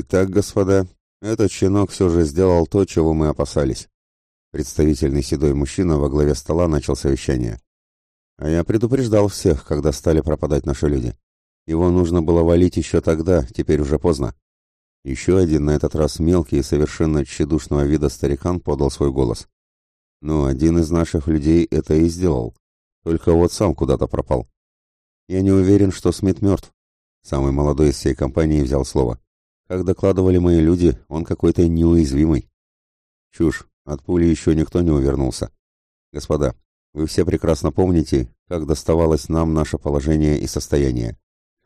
Итак, господа, этот щенок все же сделал то, чего мы опасались. Представительный седой мужчина во главе стола начал совещание. А я предупреждал всех, когда стали пропадать наши люди. Его нужно было валить еще тогда, теперь уже поздно. Еще один, на этот раз мелкий и совершенно тщедушного вида старикан подал свой голос. Ну, один из наших людей это и сделал. Только вот сам куда-то пропал. Я не уверен, что Смит мертв. Самый молодой из всей компании взял слово. Как докладывали мои люди, он какой-то неуязвимый. Чушь, от пули еще никто не увернулся. Господа, вы все прекрасно помните, как доставалось нам наше положение и состояние.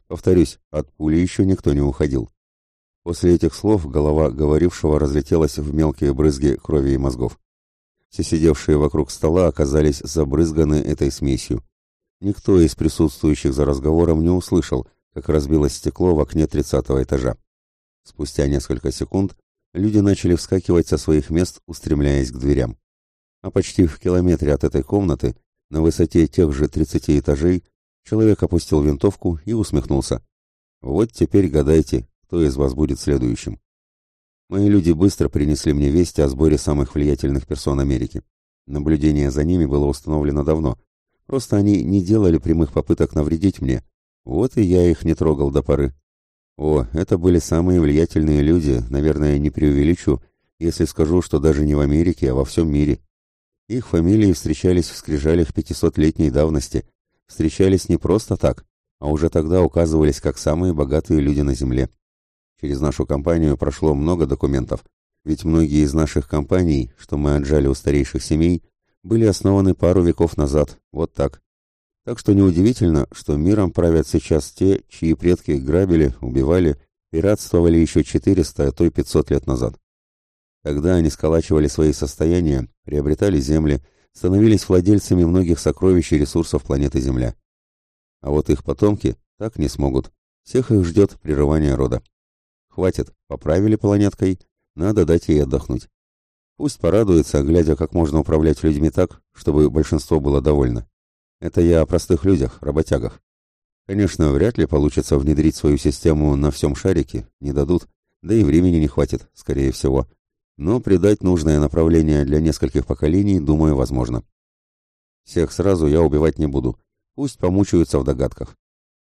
Повторюсь, от пули еще никто не уходил. После этих слов голова говорившего разлетелась в мелкие брызги крови и мозгов. Все сидевшие вокруг стола оказались забрызганы этой смесью. Никто из присутствующих за разговором не услышал, как разбилось стекло в окне тридцатого этажа. Спустя несколько секунд люди начали вскакивать со своих мест, устремляясь к дверям. А почти в километре от этой комнаты, на высоте тех же 30 этажей, человек опустил винтовку и усмехнулся. Вот теперь гадайте, кто из вас будет следующим. Мои люди быстро принесли мне вести о сборе самых влиятельных персон Америки. Наблюдение за ними было установлено давно. Просто они не делали прямых попыток навредить мне. Вот и я их не трогал до поры. О, это были самые влиятельные люди, наверное, не преувеличу, если скажу, что даже не в Америке, а во всем мире. Их фамилии встречались в скрижалях пятисотлетней давности, встречались не просто так, а уже тогда указывались как самые богатые люди на Земле. Через нашу компанию прошло много документов, ведь многие из наших компаний, что мы отжали у старейших семей, были основаны пару веков назад, вот так. Так что неудивительно, что миром правят сейчас те, чьи предки грабили, убивали, пиратствовали еще 400, а то и 500 лет назад. Тогда они сколачивали свои состояния, приобретали земли, становились владельцами многих сокровищ и ресурсов планеты Земля. А вот их потомки так не смогут. Всех их ждет прерывание рода. Хватит, поправили планеткой, надо дать ей отдохнуть. Пусть порадуется, глядя, как можно управлять людьми так, чтобы большинство было довольно. Это я о простых людях, работягах. Конечно, вряд ли получится внедрить свою систему на всем шарике, не дадут, да и времени не хватит, скорее всего. Но придать нужное направление для нескольких поколений, думаю, возможно. Всех сразу я убивать не буду, пусть помучаются в догадках.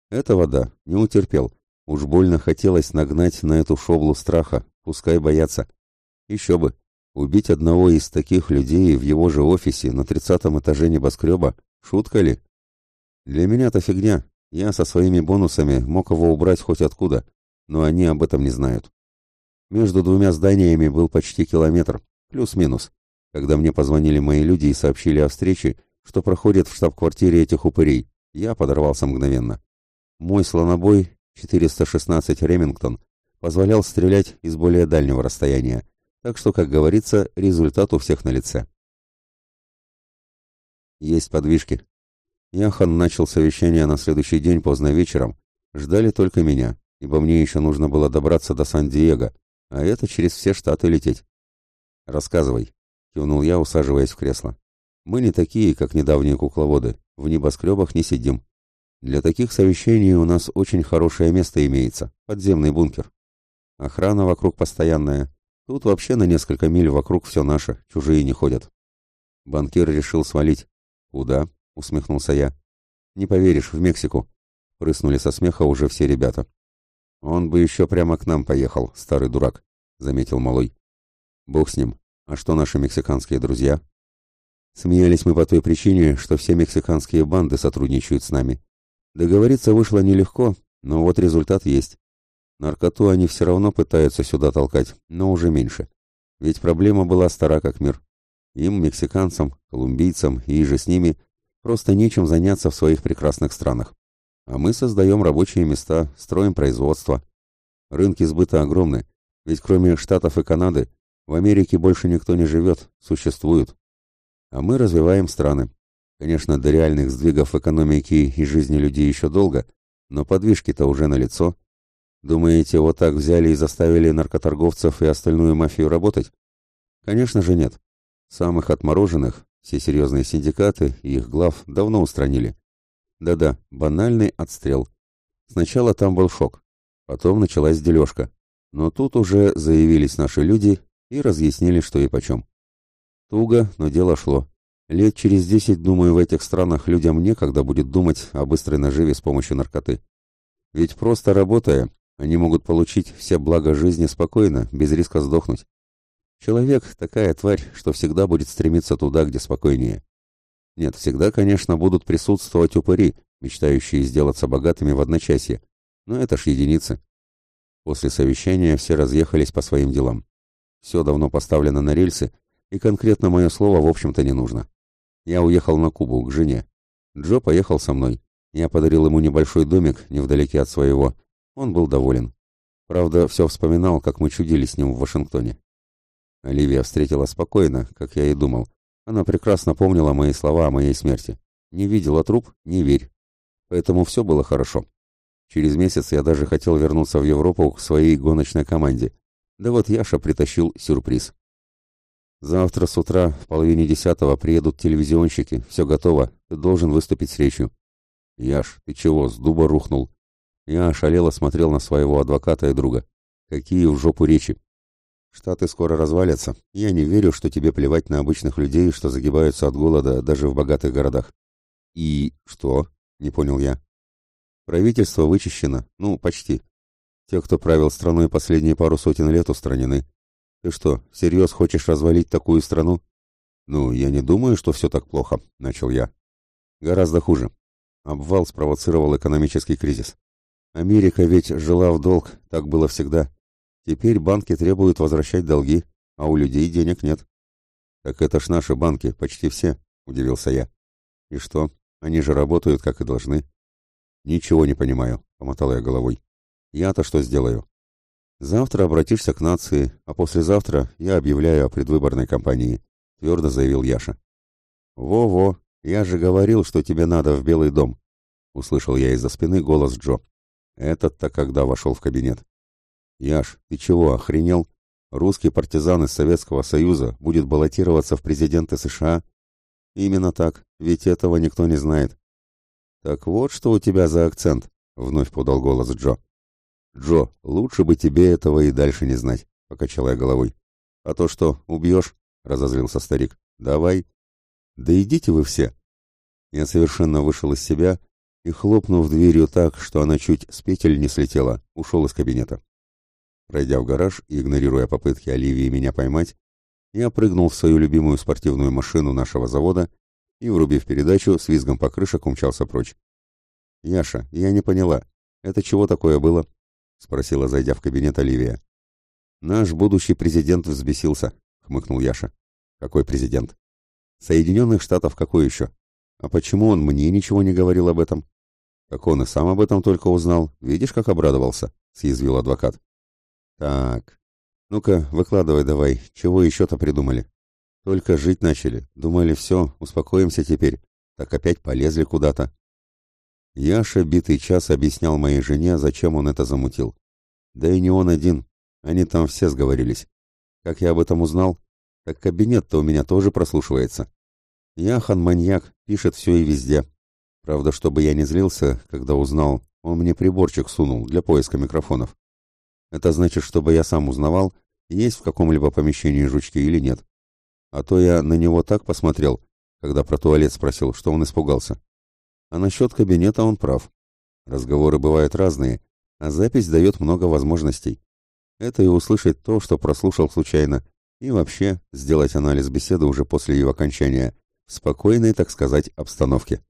Этого да, не утерпел. Уж больно хотелось нагнать на эту шоблу страха, пускай боятся. Еще бы, убить одного из таких людей в его же офисе на тридцатом этаже небоскреба Шутка ли? Для меня это фигня. Я со своими бонусами мог его убрать хоть откуда, но они об этом не знают. Между двумя зданиями был почти километр, плюс-минус, когда мне позвонили мои люди и сообщили о встрече, что проходит в штаб-квартире этих упырей. Я подорвался мгновенно. Мой слонобой 416 Ремингтон позволял стрелять из более дальнего расстояния, так что, как говорится, результат у всех на лице. Есть подвижки. Яхан начал совещание на следующий день поздно вечером. Ждали только меня, ибо мне еще нужно было добраться до Сан-Диего, а это через все штаты лететь. Рассказывай, кивнул я, усаживаясь в кресло. Мы не такие, как недавние кукловоды, в небоскребах не сидим. Для таких совещаний у нас очень хорошее место имеется, подземный бункер. Охрана вокруг постоянная. Тут вообще на несколько миль вокруг все наше, чужие не ходят. Банкир решил свалить. «Куда?» — усмехнулся я. «Не поверишь, в Мексику!» — прыснули со смеха уже все ребята. «Он бы еще прямо к нам поехал, старый дурак», — заметил малой. «Бог с ним. А что наши мексиканские друзья?» Смеялись мы по той причине, что все мексиканские банды сотрудничают с нами. Договориться вышло нелегко, но вот результат есть. Наркоту они все равно пытаются сюда толкать, но уже меньше. Ведь проблема была стара как мир. Им, мексиканцам, колумбийцам и же с ними, просто нечем заняться в своих прекрасных странах. А мы создаем рабочие места, строим производство. Рынки сбыта огромны, ведь кроме Штатов и Канады, в Америке больше никто не живет, существуют. А мы развиваем страны. Конечно, до реальных сдвигов экономики и жизни людей еще долго, но подвижки-то уже налицо. Думаете, вот так взяли и заставили наркоторговцев и остальную мафию работать? Конечно же нет. Самых отмороженных, все серьезные синдикаты и их глав давно устранили. Да-да, банальный отстрел. Сначала там был шок, потом началась дележка. Но тут уже заявились наши люди и разъяснили, что и почем. Туго, но дело шло. Лет через десять, думаю, в этих странах людям некогда будет думать о быстрой наживе с помощью наркоты. Ведь просто работая, они могут получить все блага жизни спокойно, без риска сдохнуть. Человек – такая тварь, что всегда будет стремиться туда, где спокойнее. Нет, всегда, конечно, будут присутствовать упыри, мечтающие сделаться богатыми в одночасье, но это ж единицы. После совещания все разъехались по своим делам. Все давно поставлено на рельсы, и конкретно мое слово, в общем-то, не нужно. Я уехал на Кубу, к жене. Джо поехал со мной. Я подарил ему небольшой домик, невдалеке от своего. Он был доволен. Правда, все вспоминал, как мы чудили с ним в Вашингтоне. Оливия встретила спокойно, как я и думал. Она прекрасно помнила мои слова о моей смерти. Не видела труп, не верь. Поэтому все было хорошо. Через месяц я даже хотел вернуться в Европу к своей гоночной команде. Да вот Яша притащил сюрприз. Завтра с утра в половине десятого приедут телевизионщики. Все готово. Ты должен выступить с речью. Яш, ты чего, с дуба рухнул? Я ошалело смотрел на своего адвоката и друга. Какие в жопу речи. Штаты скоро развалятся. Я не верю, что тебе плевать на обычных людей, что загибаются от голода даже в богатых городах. И что? Не понял я. Правительство вычищено. Ну, почти. Те, кто правил страной последние пару сотен лет, устранены. Ты что, всерьез хочешь развалить такую страну? Ну, я не думаю, что все так плохо, начал я. Гораздо хуже. Обвал спровоцировал экономический кризис. Америка ведь жила в долг, так было всегда. Теперь банки требуют возвращать долги, а у людей денег нет. Так это ж наши банки, почти все, удивился я. И что? Они же работают, как и должны. Ничего не понимаю, помотал я головой. Я-то что сделаю? Завтра обратишься к нации, а послезавтра я объявляю о предвыборной кампании, твердо заявил Яша. Во-во, я же говорил, что тебе надо в Белый дом, услышал я из-за спины голос Джо. Этот-то когда вошел в кабинет. Яш, ты чего, охренел? Русский партизан из Советского Союза будет баллотироваться в президенты США? Именно так, ведь этого никто не знает. Так вот, что у тебя за акцент, вновь подал голос Джо. «Джо, лучше бы тебе этого и дальше не знать», — покачал я головой. «А то что, убьешь?» — разозлился старик. «Давай». «Да идите вы все». Я совершенно вышел из себя и, хлопнув дверью так, что она чуть с петель не слетела, ушел из кабинета. Пройдя в гараж и игнорируя попытки Оливии меня поймать, я прыгнул в свою любимую спортивную машину нашего завода и, врубив передачу, с визгом покрышек умчался прочь. «Яша, я не поняла, это чего такое было?» — спросила, зайдя в кабинет Оливия. «Наш будущий президент взбесился», — хмыкнул Яша. «Какой президент?» «Соединенных Штатов какой еще? А почему он мне ничего не говорил об этом?» «Так он и сам об этом только узнал. Видишь, как обрадовался?» — съязвил адвокат. «Так, ну-ка, выкладывай давай, чего еще-то придумали?» «Только жить начали. Думали, все, успокоимся теперь. Так опять полезли куда-то. Яша битый час объяснял моей жене, зачем он это замутил. Да и не он один, они там все сговорились. Как я об этом узнал? Так кабинет-то у меня тоже прослушивается. Яхан маньяк, пишет все и везде. Правда, чтобы я не злился, когда узнал, он мне приборчик сунул для поиска микрофонов. Это значит, чтобы я сам узнавал, есть в каком-либо помещении жучки или нет. А то я на него так посмотрел, когда про туалет спросил, что он испугался. А насчет кабинета он прав. Разговоры бывают разные, а запись дает много возможностей. Это и услышать то, что прослушал случайно, и вообще сделать анализ беседы уже после ее окончания, в спокойной, так сказать, обстановке.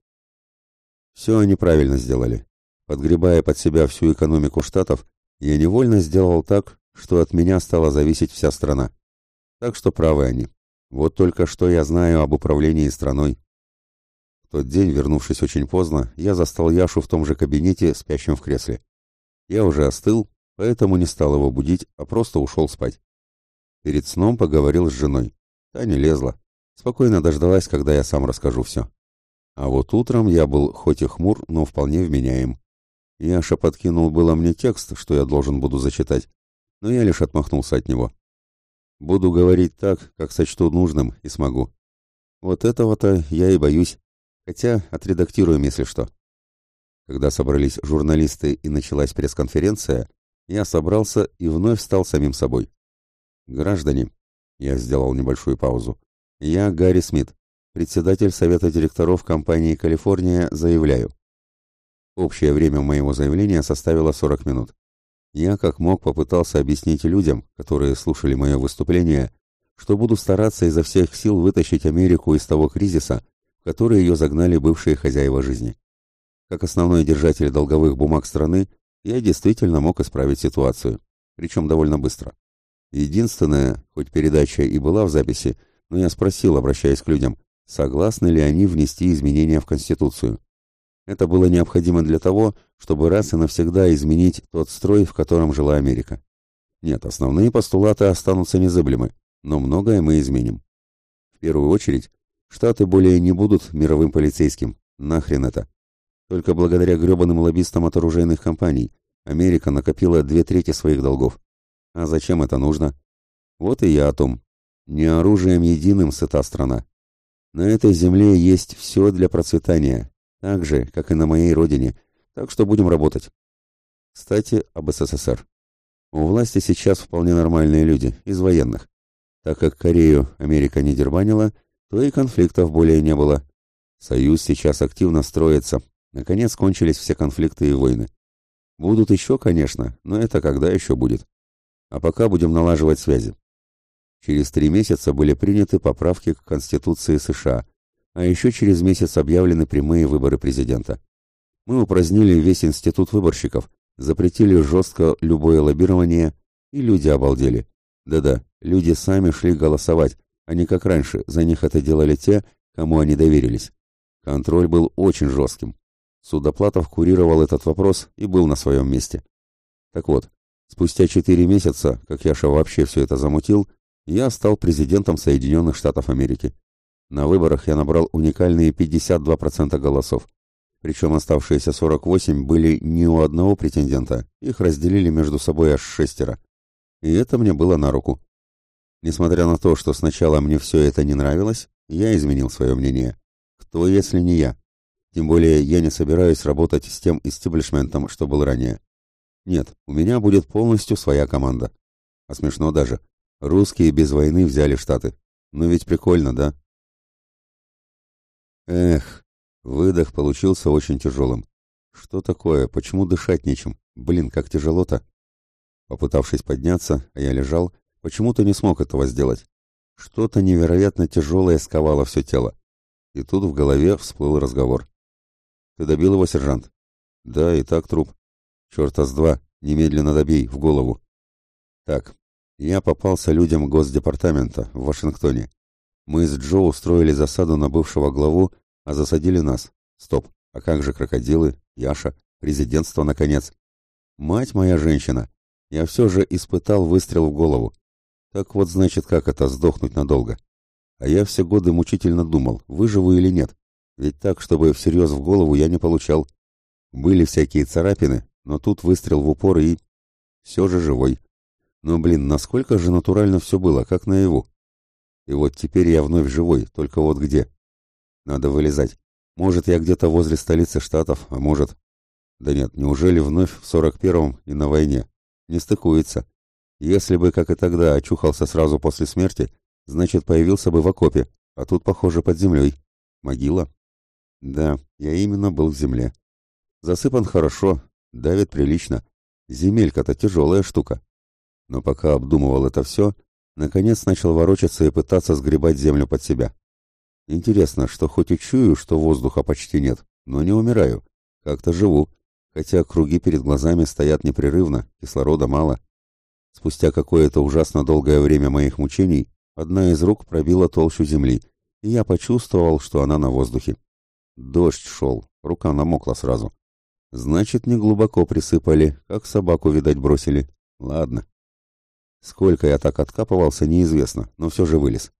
Все они правильно сделали. Подгребая под себя всю экономику штатов, я невольно сделал так, что от меня стала зависеть вся страна. Так что правы они. Вот только что я знаю об управлении страной тот день, вернувшись очень поздно, я застал Яшу в том же кабинете, спящим в кресле. Я уже остыл, поэтому не стал его будить, а просто ушел спать. Перед сном поговорил с женой. Та не лезла. Спокойно дождалась, когда я сам расскажу все. А вот утром я был хоть и хмур, но вполне вменяем. Яша подкинул было мне текст, что я должен буду зачитать, но я лишь отмахнулся от него. Буду говорить так, как сочту нужным и смогу. Вот этого-то я и боюсь. Хотя отредактируем, если что. Когда собрались журналисты и началась пресс-конференция, я собрался и вновь стал самим собой. «Граждане», — я сделал небольшую паузу, — «я Гарри Смит, председатель Совета директоров компании «Калифорния», заявляю». Общее время моего заявления составило 40 минут. Я как мог попытался объяснить людям, которые слушали мое выступление, что буду стараться изо всех сил вытащить Америку из того кризиса, в который ее загнали бывшие хозяева жизни. Как основной держатель долговых бумаг страны, я действительно мог исправить ситуацию, причем довольно быстро. Единственное, хоть передача и была в записи, но я спросил, обращаясь к людям, согласны ли они внести изменения в Конституцию. Это было необходимо для того, чтобы раз и навсегда изменить тот строй, в котором жила Америка. Нет, основные постулаты останутся незыблемы, но многое мы изменим. В первую очередь, Штаты более не будут мировым полицейским. Нахрен это? Только благодаря гребаным лоббистам от оружейных компаний Америка накопила две трети своих долгов. А зачем это нужно? Вот и я о том. Не оружием единым сыта страна. На этой земле есть все для процветания, так же, как и на моей родине, так что будем работать. Кстати, об СССР. У власти сейчас вполне нормальные люди, из военных. Так как Корею Америка не дербанила, то и конфликтов более не было. Союз сейчас активно строится. Наконец кончились все конфликты и войны. Будут еще, конечно, но это когда еще будет. А пока будем налаживать связи. Через три месяца были приняты поправки к Конституции США, а еще через месяц объявлены прямые выборы президента. Мы упразднили весь институт выборщиков, запретили жестко любое лоббирование, и люди обалдели. Да-да, люди сами шли голосовать, а не как раньше, за них это делали те, кому они доверились. Контроль был очень жестким. Судоплатов курировал этот вопрос и был на своем месте. Так вот, спустя четыре месяца, как Яша вообще все это замутил, я стал президентом Соединенных Штатов Америки. На выборах я набрал уникальные 52% голосов. Причем оставшиеся 48 были не у одного претендента, их разделили между собой аж шестеро. И это мне было на руку. Несмотря на то, что сначала мне все это не нравилось, я изменил свое мнение. Кто, если не я? Тем более я не собираюсь работать с тем истеблишментом, что был ранее. Нет, у меня будет полностью своя команда. А смешно даже. Русские без войны взяли Штаты. Ну ведь прикольно, да? Эх, выдох получился очень тяжелым. Что такое? Почему дышать нечем? Блин, как тяжело-то. Попытавшись подняться, а я лежал, Почему-то не смог этого сделать. Что-то невероятно тяжелое сковало все тело. И тут в голове всплыл разговор. «Ты добил его, сержант?» «Да, и так труп». «Черта с два, немедленно добей, в голову». «Так, я попался людям Госдепартамента в Вашингтоне. Мы с Джо устроили засаду на бывшего главу, а засадили нас. Стоп, а как же крокодилы, Яша, президентство, наконец? Мать моя женщина, я все же испытал выстрел в голову. Так вот, значит, как это сдохнуть надолго. А я все годы мучительно думал, выживу или нет. Ведь так, чтобы всерьез в голову я не получал. Были всякие царапины, но тут выстрел в упор и... Все же живой. Но, блин, насколько же натурально все было, как наяву. И вот теперь я вновь живой, только вот где? Надо вылезать. Может, я где-то возле столицы штатов, а может... Да нет, неужели вновь в сорок первом и на войне? Не стыкуется. Если бы, как и тогда, очухался сразу после смерти, значит, появился бы в окопе, а тут, похоже, под землей. Могила? Да, я именно был в земле. Засыпан хорошо, давит прилично. Земелька-то тяжелая штука. Но пока обдумывал это все, наконец начал ворочаться и пытаться сгребать землю под себя. Интересно, что хоть и чую, что воздуха почти нет, но не умираю. Как-то живу, хотя круги перед глазами стоят непрерывно, кислорода мало. Спустя какое-то ужасно долгое время моих мучений, одна из рук пробила толщу земли, и я почувствовал, что она на воздухе. Дождь шел, рука намокла сразу. Значит, не глубоко присыпали, как собаку, видать, бросили. Ладно. Сколько я так откапывался, неизвестно, но все же вылез.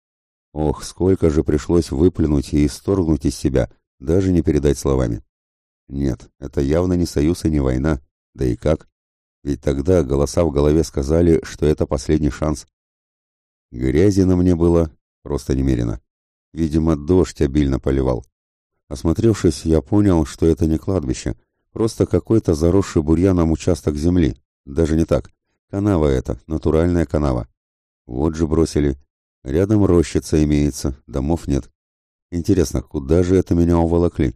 Ох, сколько же пришлось выплюнуть и исторгнуть из себя, даже не передать словами. Нет, это явно не союз и не война. Да и как? Ведь тогда голоса в голове сказали, что это последний шанс. Грязи на мне было просто немерено. Видимо, дождь обильно поливал. Осмотревшись, я понял, что это не кладбище, просто какой-то заросший бурьяном участок земли. даже не так. Канава это, натуральная канава. Вот же бросили. Рядом рощица имеется, домов нет. Интересно, куда же это меня уволокли?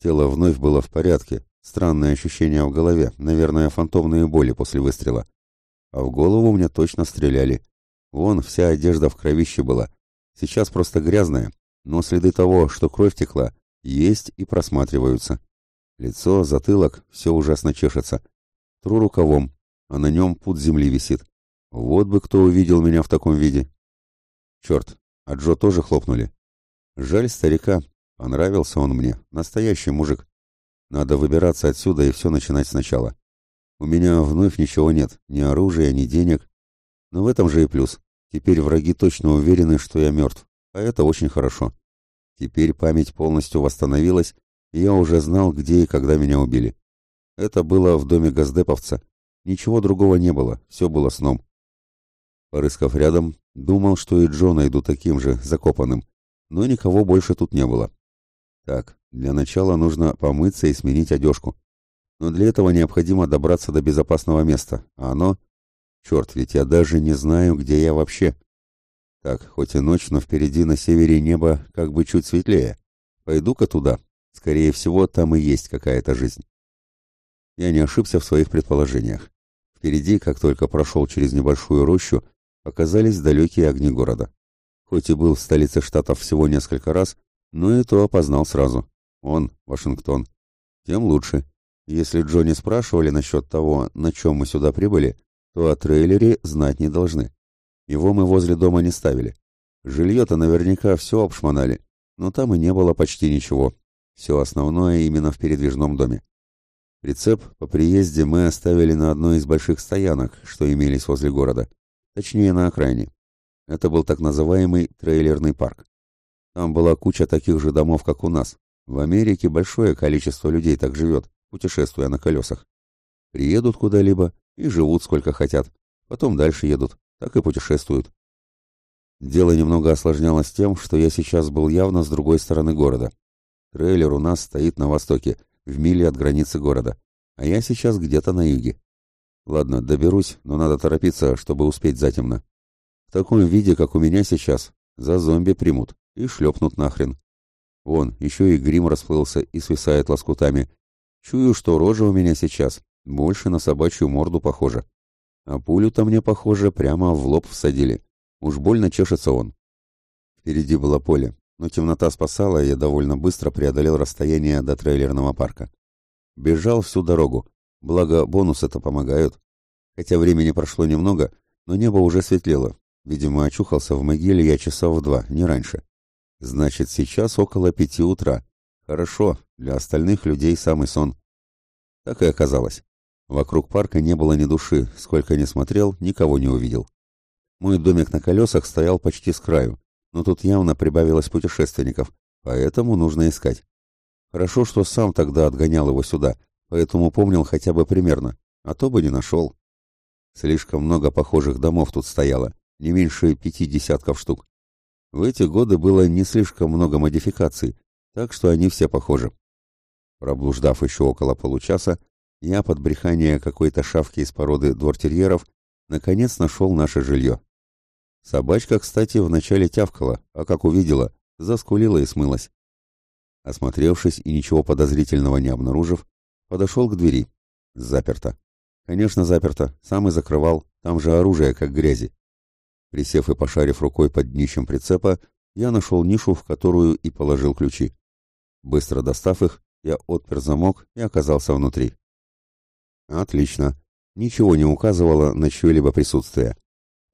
Тело вновь было в порядке. Странное ощущение в голове, наверное, фантомные боли после выстрела. А в голову мне точно стреляли. Вон, вся одежда в кровище была. Сейчас просто грязная, но следы того, что кровь текла, есть и просматриваются. Лицо, затылок, все ужасно чешется. Тру рукавом, а на нем пуд земли висит. Вот бы кто увидел меня в таком виде. Черт, а Джо тоже хлопнули. Жаль старика, понравился он мне, настоящий мужик. Надо выбираться отсюда и все начинать сначала. У меня вновь ничего нет, ни оружия, ни денег. Но в этом же и плюс. Теперь враги точно уверены, что я мертв, а это очень хорошо. Теперь память полностью восстановилась, и я уже знал, где и когда меня убили. Это было в доме газдеповца. Ничего другого не было, все было сном. Порыскав рядом, думал, что и Джо найду таким же, закопанным, но никого больше тут не было. Так, для начала нужно помыться и сменить одежку. Но для этого необходимо добраться до безопасного места, а оно... Черт, ведь я даже не знаю, где я вообще. Так, хоть и ночь, но впереди на севере небо как бы чуть светлее. Пойду-ка туда. Скорее всего, там и есть какая-то жизнь. Я не ошибся в своих предположениях. Впереди, как только прошел через небольшую рощу, показались далекие огни города. Хоть и был в столице штатов всего несколько раз, но и то опознал сразу. Он, Вашингтон. Тем лучше. Если Джонни спрашивали насчет того, на чем мы сюда прибыли, то о трейлере знать не должны. Его мы возле дома не ставили. Жилье-то наверняка все обшмонали, но там и не было почти ничего. Все основное именно в передвижном доме. Прицеп по приезде мы оставили на одной из больших стоянок, что имелись возле города, точнее на окраине. Это был так называемый трейлерный парк. Там была куча таких же домов, как у нас. В Америке большое количество людей так живет, путешествуя на колесах. Приедут куда-либо и живут сколько хотят, потом дальше едут, так и путешествуют. Дело немного осложнялось тем, что я сейчас был явно с другой стороны города. Трейлер у нас стоит на востоке, в миле от границы города, а я сейчас где-то на юге. Ладно, доберусь, но надо торопиться, чтобы успеть затемно. В таком виде, как у меня сейчас, за зомби примут и шлепнут нахрен. Вон, еще и грим расплылся и свисает лоскутами. Чую, что рожа у меня сейчас больше на собачью морду похожа. А пулю-то мне, похоже, прямо в лоб всадили. Уж больно чешется он. Впереди было поле, но темнота спасала, и я довольно быстро преодолел расстояние до трейлерного парка. Бежал всю дорогу, благо бонусы-то помогают. Хотя времени прошло немного, но небо уже светлело. Видимо, очухался в могиле я часа в два, не раньше. Значит, сейчас около пяти утра. Хорошо, для остальных людей самый сон. Так и оказалось. Вокруг парка не было ни души, сколько ни смотрел, никого не увидел. Мой домик на колесах стоял почти с краю, но тут явно прибавилось путешественников, поэтому нужно искать. Хорошо, что сам тогда отгонял его сюда, поэтому помнил хотя бы примерно, а то бы не нашел. Слишком много похожих домов тут стояло, не меньше пяти десятков штук. В эти годы было не слишком много модификаций, так что они все похожи. Проблуждав еще около получаса, я под брехание какой-то шавки из породы двортерьеров наконец нашел наше жилье. Собачка, кстати, вначале тявкала, а как увидела, заскулила и смылась. Осмотревшись и ничего подозрительного не обнаружив, подошел к двери. Заперто. Конечно, заперто. Сам и закрывал. Там же оружие, как грязи. Присев и пошарив рукой под днищем прицепа, я нашел нишу, в которую и положил ключи. Быстро достав их, я отпер замок и оказался внутри. Отлично. Ничего не указывало на чье-либо присутствие.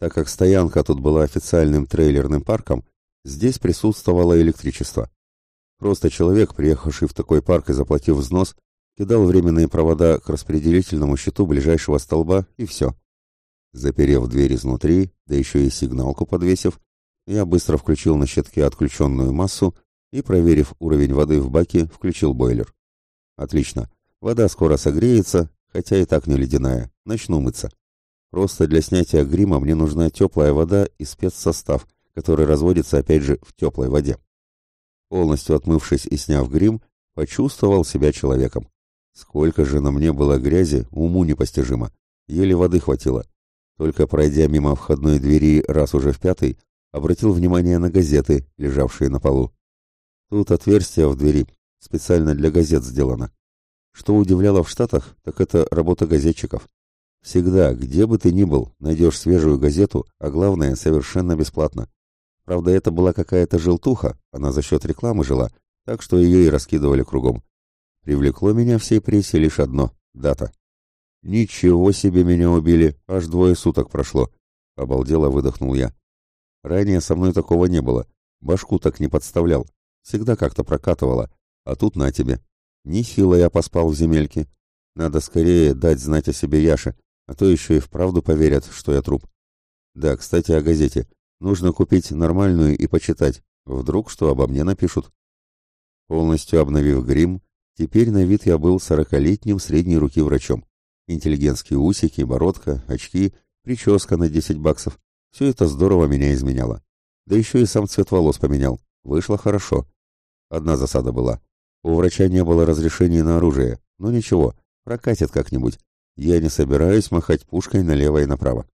Так как стоянка тут была официальным трейлерным парком, здесь присутствовало электричество. Просто человек, приехавший в такой парк и заплатив взнос, кидал временные провода к распределительному щиту ближайшего столба и все. Заперев дверь изнутри, да еще и сигналку подвесив, я быстро включил на щитке отключенную массу и, проверив уровень воды в баке, включил бойлер. Отлично. Вода скоро согреется, хотя и так не ледяная. Начну мыться. Просто для снятия грима мне нужна теплая вода и спецсостав, который разводится опять же в теплой воде. Полностью отмывшись и сняв грим, почувствовал себя человеком. Сколько же на мне было грязи, уму непостижимо. еле воды хватило. Только пройдя мимо входной двери раз уже в пятый, обратил внимание на газеты, лежавшие на полу. Тут отверстие в двери специально для газет сделано. Что удивляло в Штатах, так это работа газетчиков. Всегда, где бы ты ни был, найдешь свежую газету, а главное, совершенно бесплатно. Правда, это была какая-то желтуха, она за счет рекламы жила, так что ее и раскидывали кругом. Привлекло меня всей прессе лишь одно — дата. «Ничего себе меня убили, аж двое суток прошло», — обалдело выдохнул я. Ранее со мной такого не было, башку так не подставлял, Всегда как-то прокатывало. А тут на тебе. Нехило я поспал в земельке. Надо скорее дать знать о себе Яше, а то еще и вправду поверят, что я труп. Да, кстати, о газете. Нужно купить нормальную и почитать. Вдруг что обо мне напишут. Полностью обновив грим, теперь на вид я был сорокалетним средней руки врачом. Интеллигентские усики, бородка, очки, прическа на 10 баксов. Все это здорово меня изменяло. Да еще и сам цвет волос поменял. Вышло хорошо. Одна засада была. У врача не было разрешения на оружие. Но ничего, прокатит как-нибудь. Я не собираюсь махать пушкой налево и направо.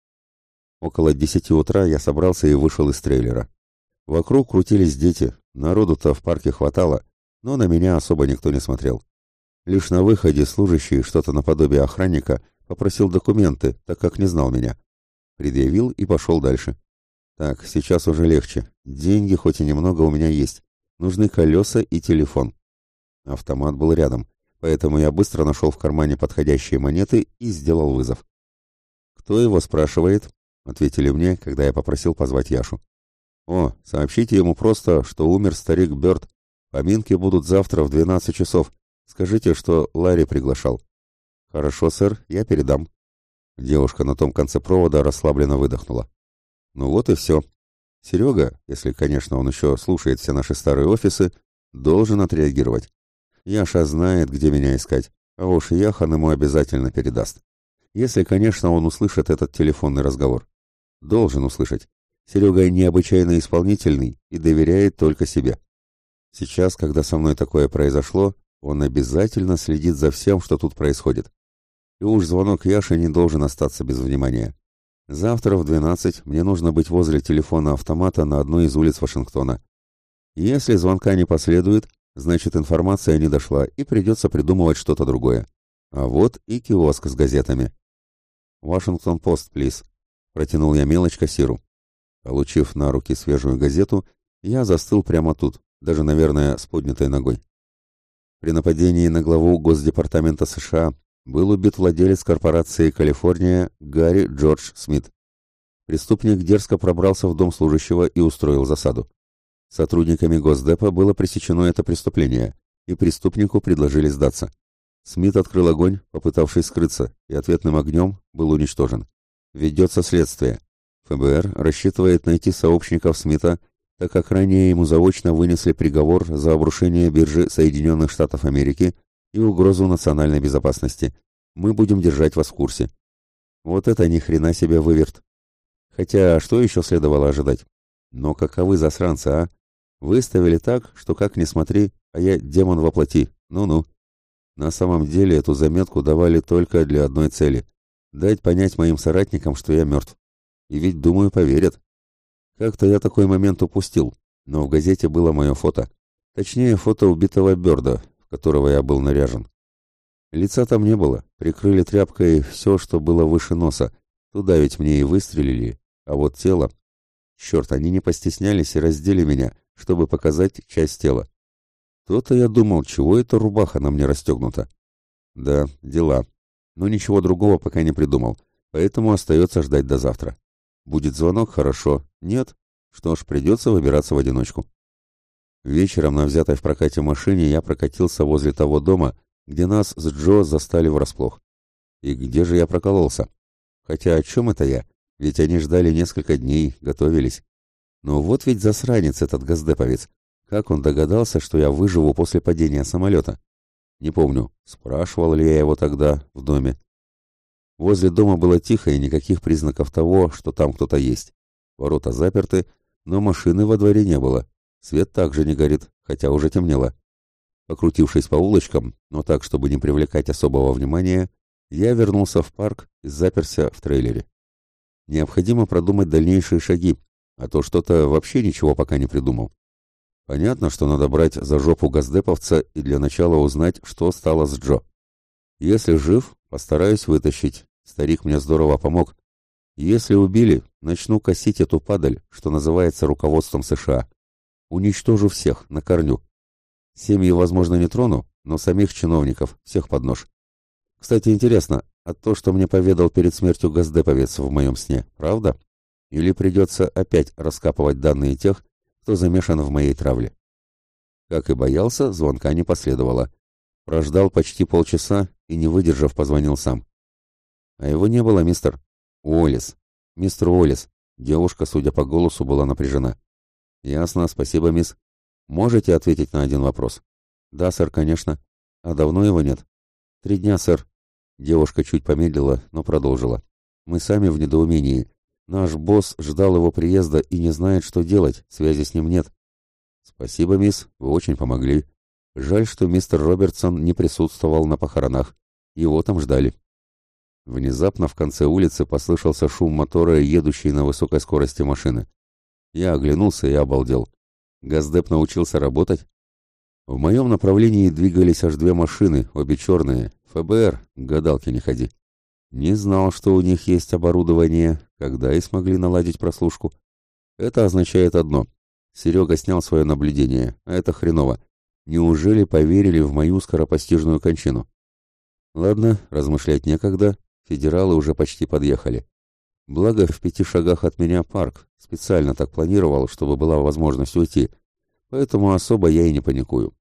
Около десяти утра я собрался и вышел из трейлера. Вокруг крутились дети, народу-то в парке хватало, но на меня особо никто не смотрел. Лишь на выходе служащий, что-то наподобие охранника, попросил документы, так как не знал меня. Предъявил и пошел дальше. Так, сейчас уже легче. Деньги хоть и немного у меня есть. Нужны колеса и телефон. Автомат был рядом, поэтому я быстро нашел в кармане подходящие монеты и сделал вызов. «Кто его спрашивает?» — ответили мне, когда я попросил позвать Яшу. «О, сообщите ему просто, что умер старик Бёрд. Поминки будут завтра в 12 часов. Скажите, что Ларри приглашал». «Хорошо, сэр, я передам». Девушка на том конце провода расслабленно выдохнула. Ну вот и все. Серега, если, конечно, он еще слушает все наши старые офисы, должен отреагировать. Яша знает, где меня искать, а уж Яхан ему обязательно передаст. Если, конечно, он услышит этот телефонный разговор. Должен услышать. Серега необычайно исполнительный и доверяет только себе. Сейчас, когда со мной такое произошло, он обязательно следит за всем, что тут происходит. И уж звонок Яши не должен остаться без внимания. Завтра в 12 мне нужно быть возле телефона автомата на одной из улиц Вашингтона. Если звонка не последует, значит информация не дошла и придется придумывать что-то другое. А вот и киоск с газетами. «Вашингтон-Пост, плиз», — протянул я мелочь кассиру. Получив на руки свежую газету, я застыл прямо тут, даже, наверное, с поднятой ногой. При нападении на главу Госдепартамента США был убит владелец корпорации «Калифорния» Гарри Джордж Смит. Преступник дерзко пробрался в дом служащего и устроил засаду. Сотрудниками Госдепа было пресечено это преступление, и преступнику предложили сдаться. Смит открыл огонь, попытавшись скрыться, и ответным огнем был уничтожен. Ведется следствие. ФБР рассчитывает найти сообщников Смита, так как ранее ему заочно вынесли приговор за обрушение биржи Соединенных Штатов Америки и угрозу национальной безопасности. Мы будем держать вас в курсе. Вот это ни хрена себе выверт. Хотя, что еще следовало ожидать? Но каковы засранцы, а? Выставили так, что как ни смотри, а я демон воплоти. Ну-ну. На самом деле эту заметку давали только для одной цели — дать понять моим соратникам, что я мертв. И ведь, думаю, поверят. Как-то я такой момент упустил, но в газете было мое фото. Точнее, фото убитого Берда, которого я был наряжен. Лица там не было, прикрыли тряпкой все, что было выше носа. Туда ведь мне и выстрелили, а вот тело... Черт, они не постеснялись и раздели меня, чтобы показать часть тела. То-то я думал, чего эта рубаха на мне расстегнута. Да, дела. Но ничего другого пока не придумал, поэтому остается ждать до завтра. Будет звонок, хорошо. Нет? Что ж, придется выбираться в одиночку. Вечером на взятой в прокате машине я прокатился возле того дома, где нас с Джо застали врасплох. И где же я прокололся? Хотя о чем это я? Ведь они ждали несколько дней, готовились. Но вот ведь засранец этот газдеповец. Как он догадался, что я выживу после падения самолета? Не помню, спрашивал ли я его тогда в доме. Возле дома было тихо и никаких признаков того, что там кто-то есть. Ворота заперты, но машины во дворе не было. Свет также не горит, хотя уже темнело. Покрутившись по улочкам, но так, чтобы не привлекать особого внимания, я вернулся в парк и заперся в трейлере. Необходимо продумать дальнейшие шаги, а то что-то вообще ничего пока не придумал. Понятно, что надо брать за жопу газдеповца и для начала узнать, что стало с Джо. Если жив, постараюсь вытащить. Старик мне здорово помог. Если убили, начну косить эту падаль, что называется руководством США. Уничтожу всех, на корню. Семьи, возможно, не трону, но самих чиновников, всех под нож. Кстати, интересно, а то, что мне поведал перед смертью газдеповец в моем сне, правда? Или придется опять раскапывать данные тех, кто замешан в моей травле. Как и боялся, звонка не последовало. Прождал почти полчаса и, не выдержав, позвонил сам. А его не было, мистер. Уоллес. Мистер Уоллес. Девушка, судя по голосу, была напряжена. Ясно, спасибо, мисс. Можете ответить на один вопрос? Да, сэр, конечно. А давно его нет? Три дня, сэр. Девушка чуть помедлила, но продолжила. Мы сами в недоумении. Наш босс ждал его приезда и не знает, что делать, связи с ним нет. Спасибо, мисс, вы очень помогли. Жаль, что мистер Робертсон не присутствовал на похоронах. Его там ждали. Внезапно в конце улицы послышался шум мотора, едущей на высокой скорости машины. Я оглянулся и обалдел. Газдеп научился работать? В моем направлении двигались аж две машины, обе черные. ФБР, гадалки не ходи. Не знал, что у них есть оборудование, когда и смогли наладить прослушку. Это означает одно. Серега снял свое наблюдение, а это хреново. Неужели поверили в мою скоропостижную кончину? Ладно, размышлять некогда, федералы уже почти подъехали. Благо, в пяти шагах от меня парк, специально так планировал, чтобы была возможность уйти, поэтому особо я и не паникую.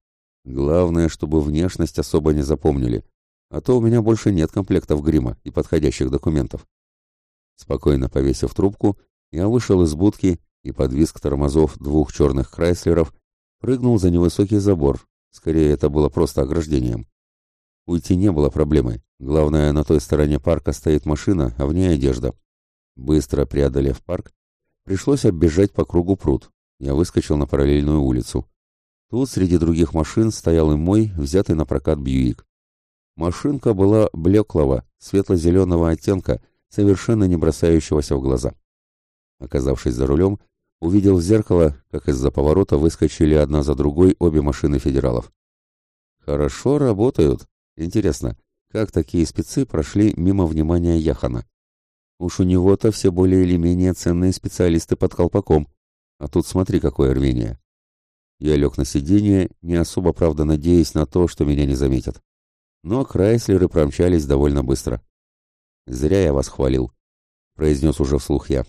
Главное, чтобы внешность особо не запомнили, а то у меня больше нет комплектов грима и подходящих документов. Спокойно повесив трубку, я вышел из будки и под визг тормозов двух черных Крайслеров прыгнул за невысокий забор, скорее это было просто ограждением. Уйти не было проблемой, главное, на той стороне парка стоит машина, а в ней одежда. Быстро преодолев парк, пришлось оббежать по кругу пруд. Я выскочил на параллельную улицу. Тут среди других машин стоял и мой, взятый на прокат Бьюик. Машинка была блеклого, светло-зеленого оттенка, совершенно не бросающегося в глаза. Оказавшись за рулем, увидел в зеркало, как из-за поворота выскочили одна за другой обе машины федералов. Хорошо работают. Интересно, как такие спецы прошли мимо внимания Яхана? Уж у него-то все более или менее ценные специалисты под колпаком, а тут смотри, какое рвение. Я лег на сиденье, не особо, правда, надеясь на то, что меня не заметят но Крайслеры промчались довольно быстро. «Зря я вас хвалил», — произнес уже вслух я.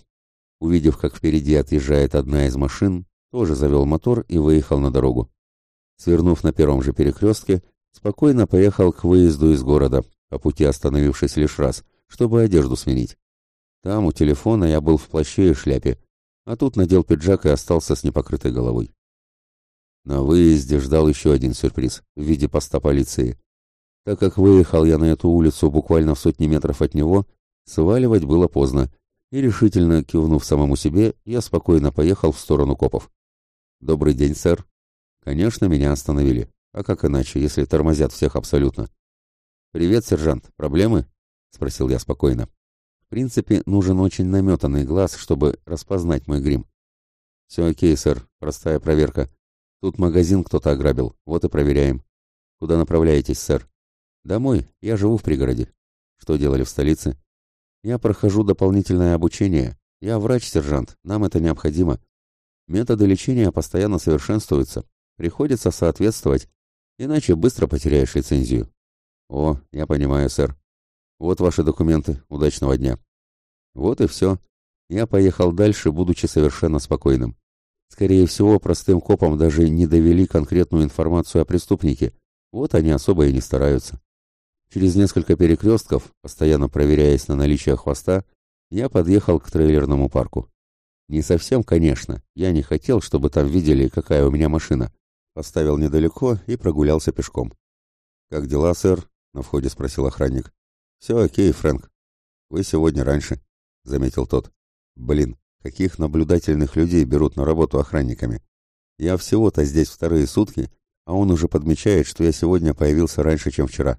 Увидев, как впереди отъезжает одна из машин, тоже завел мотор и выехал на дорогу. Свернув на первом же перекрестке, спокойно поехал к выезду из города, по пути остановившись лишь раз, чтобы одежду сменить. Там у телефона я был в плаще и шляпе, а тут надел пиджак и остался с непокрытой головой. На выезде ждал еще один сюрприз в виде поста полиции. Так как выехал я на эту улицу буквально в сотни метров от него, сваливать было поздно, и решительно кивнув самому себе, я спокойно поехал в сторону копов. «Добрый день, сэр». Конечно, меня остановили. А как иначе, если тормозят всех абсолютно? «Привет, сержант. Проблемы?» — спросил я спокойно. В принципе, нужен очень наметанный глаз, чтобы распознать мой грим. «Все окей, сэр. Простая проверка. Тут магазин кто-то ограбил. Вот и проверяем. Куда направляетесь, сэр?» Домой, я живу в пригороде. Что делали в столице? Я прохожу дополнительное обучение. Я врач-сержант, нам это необходимо. Методы лечения постоянно совершенствуются. Приходится соответствовать, иначе быстро потеряешь лицензию. О, я понимаю, сэр. Вот ваши документы. Удачного дня. Вот и все. Я поехал дальше, будучи совершенно спокойным. Скорее всего, простым копам даже не довели конкретную информацию о преступнике. Вот они особо и не стараются. Через несколько перекрестков, постоянно проверяясь на наличие хвоста, я подъехал к трейлерному парку. Не совсем, конечно, я не хотел, чтобы там видели, какая у меня машина. Поставил недалеко и прогулялся пешком. «Как дела, сэр?» — на входе спросил охранник. «Все окей, Фрэнк. Вы сегодня раньше», — заметил тот. «Блин, каких наблюдательных людей берут на работу охранниками? Я всего-то здесь вторые сутки, а он уже подмечает, что я сегодня появился раньше, чем вчера».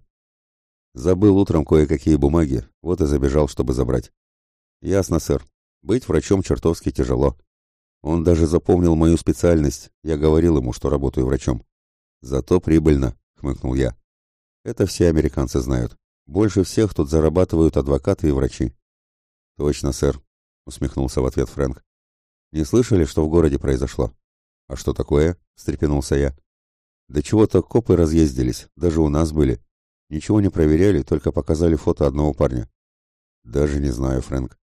Забыл утром кое-какие бумаги, вот и забежал, чтобы забрать. Ясно, сэр. Быть врачом чертовски тяжело. Он даже запомнил мою специальность. Я говорил ему, что работаю врачом. Зато прибыльно, хмыкнул я. Это все американцы знают. Больше всех тут зарабатывают адвокаты и врачи. Точно, сэр, усмехнулся в ответ Фрэнк. Не слышали, что в городе произошло? А что такое? встрепенулся я. Да чего-то копы разъездились, даже у нас были. Ничего не проверяли, только показали фото одного парня. Даже не знаю, Фрэнк.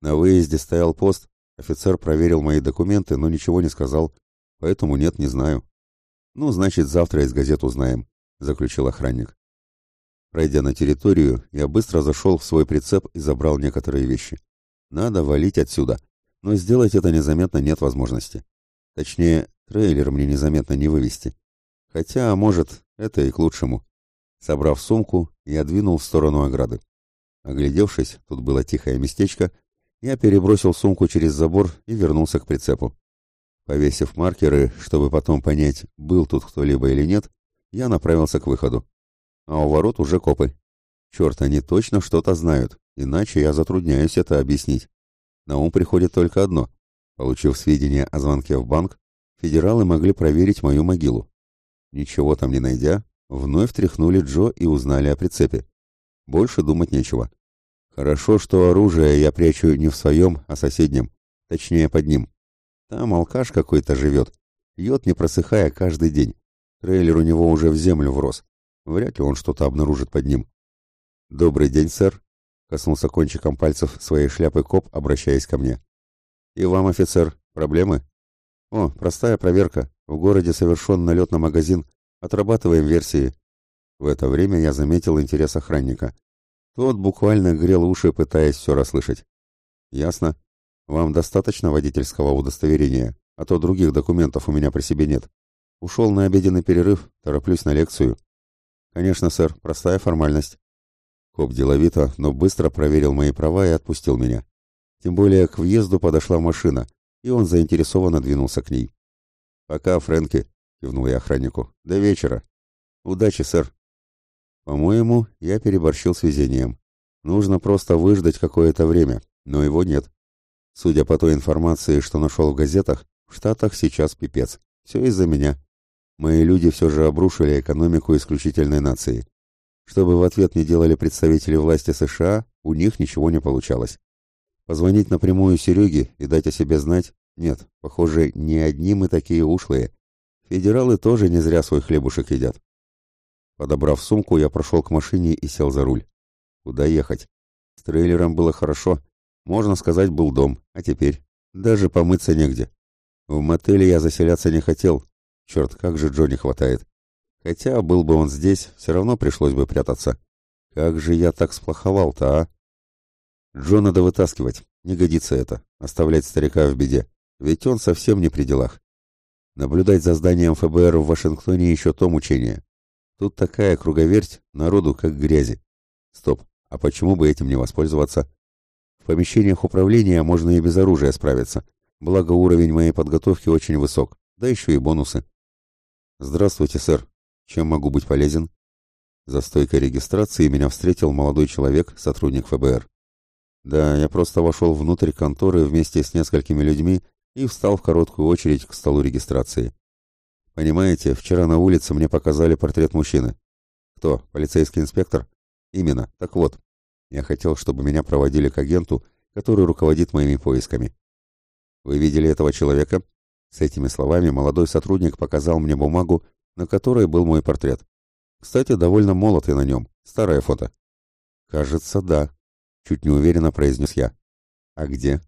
На выезде стоял пост, офицер проверил мои документы, но ничего не сказал, поэтому нет, не знаю. Ну, значит, завтра из газет узнаем, заключил охранник. Пройдя на территорию, я быстро зашел в свой прицеп и забрал некоторые вещи. Надо валить отсюда, но сделать это незаметно нет возможности. Точнее, трейлер мне незаметно не вывести. Хотя, может, это и к лучшему. Собрав сумку, я двинул в сторону ограды. Оглядевшись, тут было тихое местечко, я перебросил сумку через забор и вернулся к прицепу. Повесив маркеры, чтобы потом понять, был тут кто-либо или нет, я направился к выходу. А у ворот уже копы. Черт, они точно что-то знают, иначе я затрудняюсь это объяснить. На ум приходит только одно. Получив сведения о звонке в банк, федералы могли проверить мою могилу. Ничего там не найдя, Вновь тряхнули Джо и узнали о прицепе. Больше думать нечего. Хорошо, что оружие я прячу не в своем, а соседнем. Точнее, под ним. Там алкаш какой-то живет. Пьет, не просыхая, каждый день. Трейлер у него уже в землю врос. Вряд ли он что-то обнаружит под ним. «Добрый день, сэр», — коснулся кончиком пальцев своей шляпы коп, обращаясь ко мне. «И вам, офицер, проблемы?» «О, простая проверка. В городе совершен налет на магазин, Отрабатываем версии. В это время я заметил интерес охранника. Тот буквально грел уши, пытаясь все расслышать. Ясно. Вам достаточно водительского удостоверения, а то других документов у меня при себе нет. Ушел на обеденный перерыв, тороплюсь на лекцию. Конечно, сэр, простая формальность. Коп деловито, но быстро проверил мои права и отпустил меня. Тем более к въезду подошла машина, и он заинтересованно двинулся к ней. «Пока, Фрэнки», кивнул я охраннику. До вечера. Удачи, сэр. По-моему, я переборщил с везением. Нужно просто выждать какое-то время, но его нет. Судя по той информации, что нашел в газетах, в Штатах сейчас пипец. Все из-за меня. Мои люди все же обрушили экономику исключительной нации. Чтобы в ответ не делали представители власти США, у них ничего не получалось. Позвонить напрямую Сереге и дать о себе знать? Нет, похоже, не одни мы такие ушлые, Федералы тоже не зря свой хлебушек едят. Подобрав сумку, я прошел к машине и сел за руль. Куда ехать? С трейлером было хорошо. Можно сказать, был дом. А теперь? Даже помыться негде. В мотеле я заселяться не хотел. Черт, как же Джо не хватает. Хотя, был бы он здесь, все равно пришлось бы прятаться. Как же я так сплоховал-то, а? Джо надо вытаскивать. Не годится это. Оставлять старика в беде. Ведь он совсем не при делах. Наблюдать за зданием ФБР в Вашингтоне еще то мучение. Тут такая круговерть, народу как грязи. Стоп, а почему бы этим не воспользоваться? В помещениях управления можно и без оружия справиться. Благо уровень моей подготовки очень высок, да еще и бонусы. Здравствуйте, сэр. Чем могу быть полезен? За стойкой регистрации меня встретил молодой человек, сотрудник ФБР. Да, я просто вошел внутрь конторы вместе с несколькими людьми и встал в короткую очередь к столу регистрации. Понимаете, вчера на улице мне показали портрет мужчины. Кто? Полицейский инспектор? Именно. Так вот, я хотел, чтобы меня проводили к агенту, который руководит моими поисками. Вы видели этого человека? С этими словами молодой сотрудник показал мне бумагу, на которой был мой портрет. Кстати, довольно молод и на нем. Старое фото. Кажется, да. Чуть неуверенно произнес я. А где?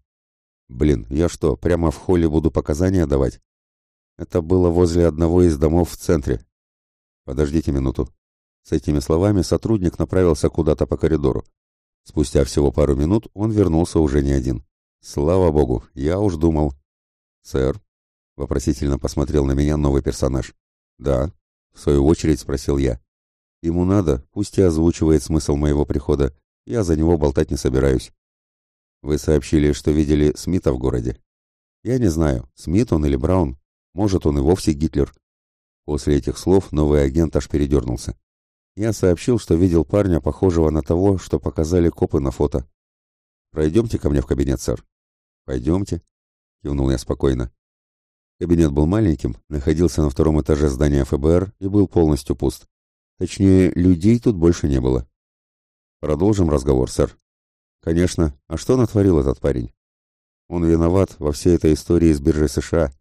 Блин, я что, прямо в холле буду показания давать? Это было возле одного из домов в центре. Подождите минуту. С этими словами сотрудник направился куда-то по коридору. Спустя всего пару минут он вернулся уже не один. Слава богу, я уж думал. Сэр, вопросительно посмотрел на меня новый персонаж. Да, в свою очередь спросил я. Ему надо, пусть и озвучивает смысл моего прихода. Я за него болтать не собираюсь. Вы сообщили, что видели Смита в городе. Я не знаю, Смит он или Браун. Может, он и вовсе Гитлер. После этих слов новый агент аж передернулся. я сообщил, что видел парня, похожего на того, что показали копы на фото. «Пройдемте ко мне в кабинет, сэр». «Пойдемте», — кивнул я спокойно. Кабинет был маленьким, находился на втором этаже здания ФБР и был полностью пуст. Точнее, людей тут больше не было. «Продолжим разговор, сэр». «Конечно. А что натворил этот парень?» «Он виноват во всей этой истории с биржей США,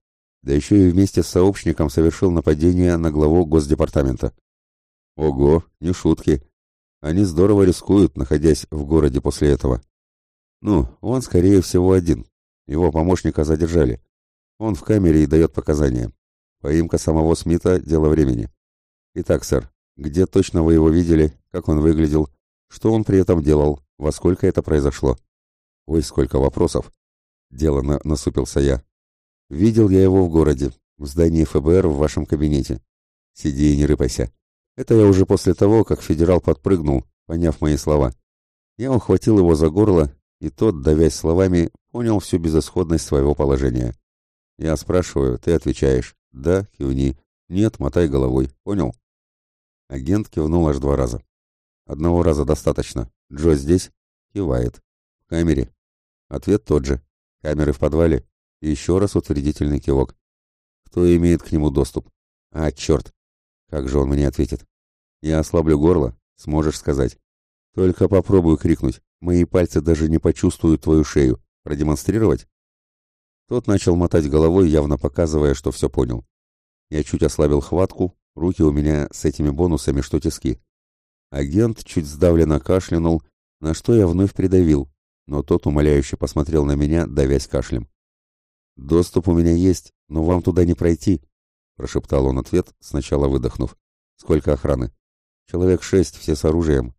да еще и вместе с сообщником совершил нападение на главу Госдепартамента». Ого, не шутки. Они здорово рискуют, находясь в городе после этого. Ну, он, скорее всего, один. Его помощника задержали. Он в камере и дает показания. Поимка самого Смита – дело времени. Итак, сэр, где точно вы его видели, как он выглядел, что он при этом делал, во сколько это произошло? Ой, сколько вопросов. Делано насупился я. Видел я его в городе, в здании ФБР в вашем кабинете. Сиди и не рыпайся. Это я уже после того, как федерал подпрыгнул, поняв мои слова. Я ухватил его за горло, и тот, давясь словами, понял всю безысходность своего положения. Я спрашиваю, ты отвечаешь. Да, кивни. Нет, мотай головой. Понял? Агент кивнул аж два раза. Одного раза достаточно. Джо здесь? Кивает. В камере? Ответ тот же. Камеры в подвале? Еще раз утвердительный кивок. Кто имеет к нему доступ? А, черт. Как же он мне ответит? Я ослаблю горло, сможешь сказать. Только попробую крикнуть. Мои пальцы даже не почувствуют твою шею. Продемонстрировать? Тот начал мотать головой, явно показывая, что все понял. Я чуть ослабил хватку, руки у меня с этими бонусами, что тиски. Агент чуть сдавленно кашлянул, на что я вновь придавил, но тот умоляюще посмотрел на меня, давясь кашлем. «Доступ у меня есть, но вам туда не пройти. — прошептал он ответ, сначала выдохнув. «Сколько охраны?» «Человек шесть, все с оружием».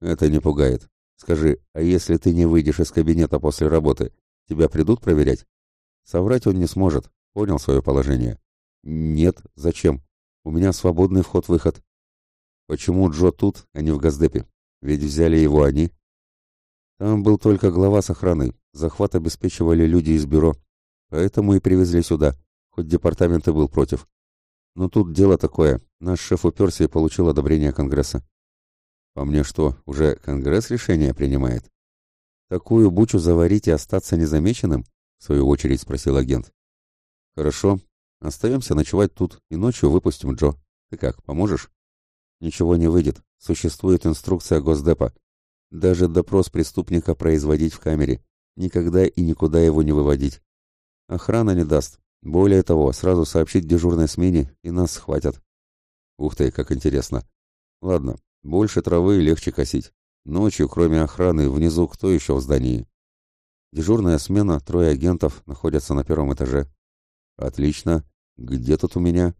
«Это не пугает. Скажи, а если ты не выйдешь из кабинета после работы, тебя придут проверять?» Соврать он не сможет. Понял свое положение. «Нет, зачем? У меня свободный вход-выход». «Почему Джо тут, а не в Газдепе? Ведь взяли его они». «Там был только глава с охраной. Захват обеспечивали люди из бюро. Поэтому и привезли сюда хоть департамент и был против. Но тут дело такое, наш шеф уперся и получил одобрение Конгресса. По мне что, уже Конгресс решение принимает? Такую бучу заварить и остаться незамеченным? В свою очередь спросил агент. Хорошо, остаемся ночевать тут и ночью выпустим Джо. Ты как, поможешь? Ничего не выйдет. Существует инструкция Госдепа. Даже допрос преступника производить в камере. Никогда и никуда его не выводить. Охрана не даст. Более того, сразу сообщить дежурной смене, и нас схватят. Ух ты, как интересно. Ладно, больше травы легче косить. Ночью, кроме охраны, внизу кто еще в здании? Дежурная смена, трое агентов, находятся на первом этаже. Отлично. Где тут у меня?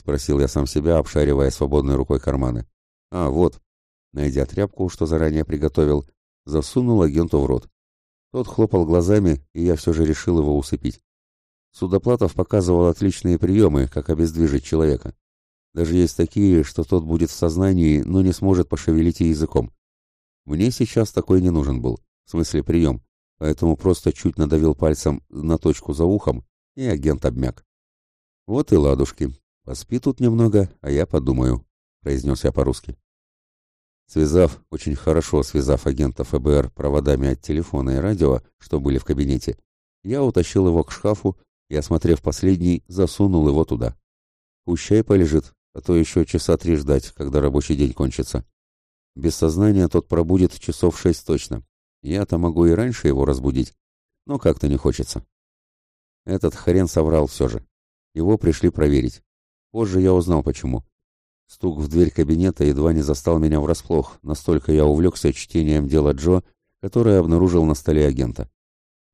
Спросил я сам себя, обшаривая свободной рукой карманы. А, вот. Найдя тряпку, что заранее приготовил, засунул агенту в рот. Тот хлопал глазами, и я все же решил его усыпить. Судоплатов показывал отличные приемы, как обездвижить человека. Даже есть такие, что тот будет в сознании, но не сможет пошевелить и языком. Мне сейчас такой не нужен был, в смысле прием, поэтому просто чуть надавил пальцем на точку за ухом, и агент обмяк. «Вот и ладушки. Поспи тут немного, а я подумаю», — произнес я по-русски. Связав, очень хорошо связав агента ФБР проводами от телефона и радио, что были в кабинете, я утащил его к шкафу и, осмотрев последний, засунул его туда. Пущай полежит, а то еще часа три ждать, когда рабочий день кончится. Без сознания тот пробудет часов шесть точно. Я-то могу и раньше его разбудить, но как-то не хочется. Этот хрен соврал все же. Его пришли проверить. Позже я узнал, почему. Стук в дверь кабинета едва не застал меня врасплох, настолько я увлекся чтением дела Джо, которое обнаружил на столе агента.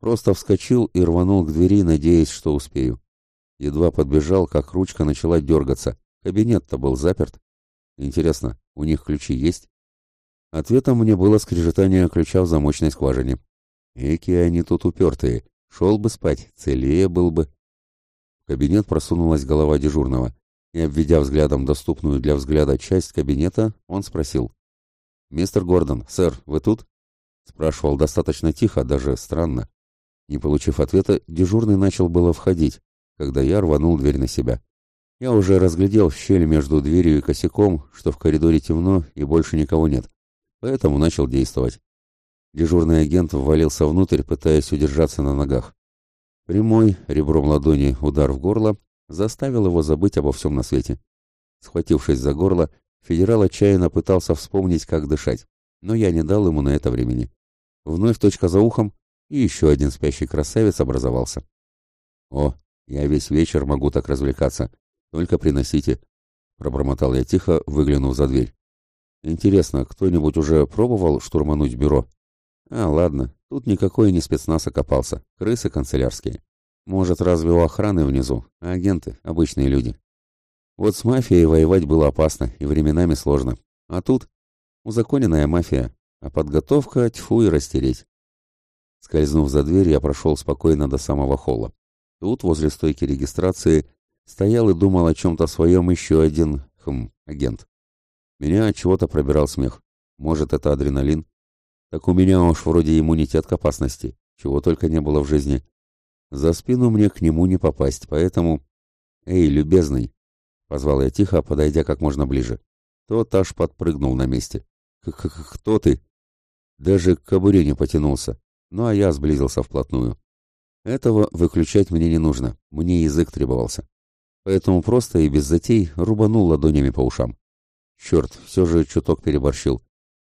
Просто вскочил и рванул к двери, надеясь, что успею. Едва подбежал, как ручка начала дергаться. Кабинет-то был заперт. Интересно, у них ключи есть? Ответом мне было скрежетание ключа в замочной скважине. Эки они тут упертые. Шел бы спать, целее был бы. В кабинет просунулась голова дежурного, и, обведя взглядом доступную для взгляда часть кабинета, он спросил. «Мистер Гордон, сэр, вы тут?» Спрашивал достаточно тихо, даже странно. Не получив ответа, дежурный начал было входить, когда я рванул дверь на себя. Я уже разглядел щель между дверью и косяком, что в коридоре темно и больше никого нет, поэтому начал действовать. Дежурный агент ввалился внутрь, пытаясь удержаться на ногах. Прямой, ребром ладони, удар в горло заставил его забыть обо всем на свете. Схватившись за горло, федерал отчаянно пытался вспомнить, как дышать, но я не дал ему на это времени. Вновь точка за ухом, и еще один спящий красавец образовался. «О, я весь вечер могу так развлекаться. Только приносите», — пробормотал я тихо, выглянув за дверь. «Интересно, кто-нибудь уже пробовал штурмануть бюро?» «А, ладно, тут никакой не спецназ окопался, крысы канцелярские. Может, разве у охраны внизу, а агенты — обычные люди. Вот с мафией воевать было опасно и временами сложно. А тут узаконенная мафия, а подготовка тьфу и растереть. Скользнув за дверь, я прошел спокойно до самого холла. Тут, возле стойки регистрации, стоял и думал о чем-то своем еще один, хм, агент. Меня от чего-то пробирал смех. Может, это адреналин? Так у меня уж вроде иммунитет к опасности, чего только не было в жизни. За спину мне к нему не попасть, поэтому... «Эй, любезный!» — позвал я тихо, подойдя как можно ближе. Тот аж подпрыгнул на месте. «Кто ты?» Даже к кобуре не потянулся. Ну а я сблизился вплотную. Этого выключать мне не нужно, мне язык требовался. Поэтому просто и без затей рубанул ладонями по ушам. Черт, все же чуток переборщил.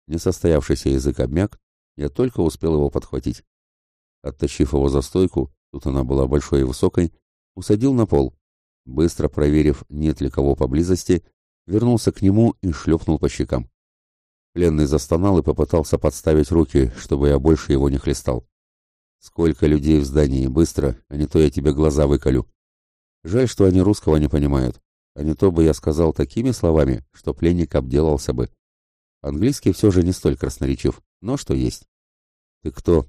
Несостоявшийся язык обмяк, я только успел его подхватить. Оттащив его за стойку, тут она была большой и высокой, усадил на пол. Быстро проверив, нет ли кого поблизости, вернулся к нему и шлепнул по щекам. Пленный застонал и попытался подставить руки, чтобы я больше его не хлестал. Сколько людей в здании, быстро, а не то я тебе глаза выколю. Жаль, что они русского не понимают, а не то бы я сказал такими словами, что пленник обделался бы. Английский все же не столь красноречив, но что есть. «Ты кто?»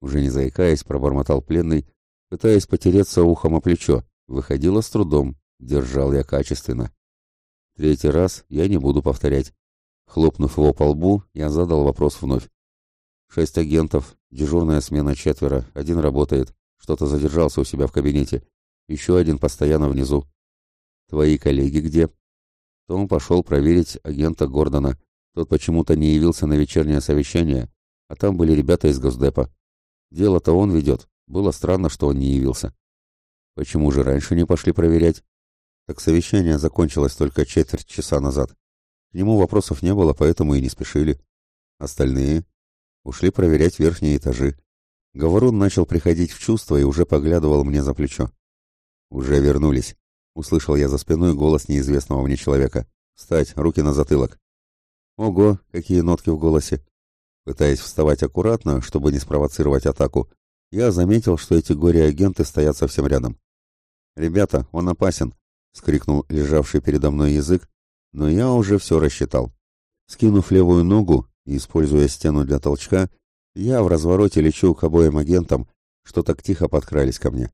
Уже не заикаясь, пробормотал пленный, пытаясь потереться ухом о плечо. Выходило с трудом, держал я качественно. Третий раз я не буду повторять. Хлопнув его по лбу, я задал вопрос вновь. Шесть агентов, дежурная смена четверо, один работает, что-то задержался у себя в кабинете, еще один постоянно внизу. Твои коллеги где? Том пошел проверить агента Гордона. Тот почему-то не явился на вечернее совещание, а там были ребята из Госдепа. Дело-то он ведет. Было странно, что он не явился. Почему же раньше не пошли проверять? Так совещание закончилось только четверть часа назад. К нему вопросов не было, поэтому и не спешили. Остальные ушли проверять верхние этажи. Говорун начал приходить в чувство и уже поглядывал мне за плечо. «Уже вернулись», — услышал я за спиной голос неизвестного мне человека. «Встать, руки на затылок». Ого, какие нотки в голосе. Пытаясь вставать аккуратно, чтобы не спровоцировать атаку, я заметил, что эти горе-агенты стоят совсем рядом. «Ребята, он опасен!» — скрикнул лежавший передо мной язык, но я уже все рассчитал. Скинув левую ногу и используя стену для толчка, я в развороте лечу к обоим агентам, что так тихо подкрались ко мне.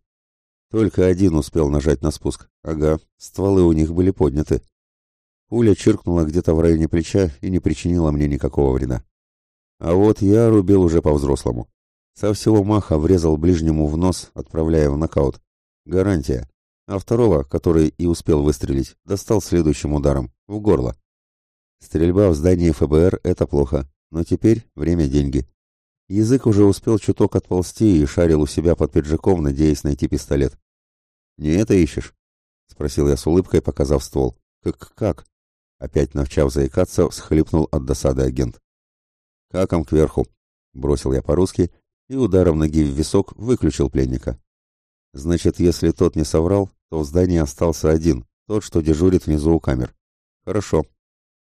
Только один успел нажать на спуск. Ага, стволы у них были подняты. Пуля чиркнула где-то в районе плеча и не причинила мне никакого вреда. А вот я рубил уже по-взрослому. Со всего маха врезал ближнему в нос, отправляя в нокаут. Гарантия. А второго, который и успел выстрелить, достал следующим ударом, в горло. Стрельба в здании ФБР — это плохо, но теперь время — деньги. Язык уже успел чуток отползти и шарил у себя под пиджаком, надеясь найти пистолет. «Не это ищешь?» — спросил я с улыбкой, показав ствол. «Как? Как?» Опять начав заикаться, всхлипнул от досады агент. «Каком кверху?» — бросил я по-русски и ударом ноги в висок выключил пленника. «Значит, если тот не соврал, то в здании остался один, тот, что дежурит внизу у камер. Хорошо».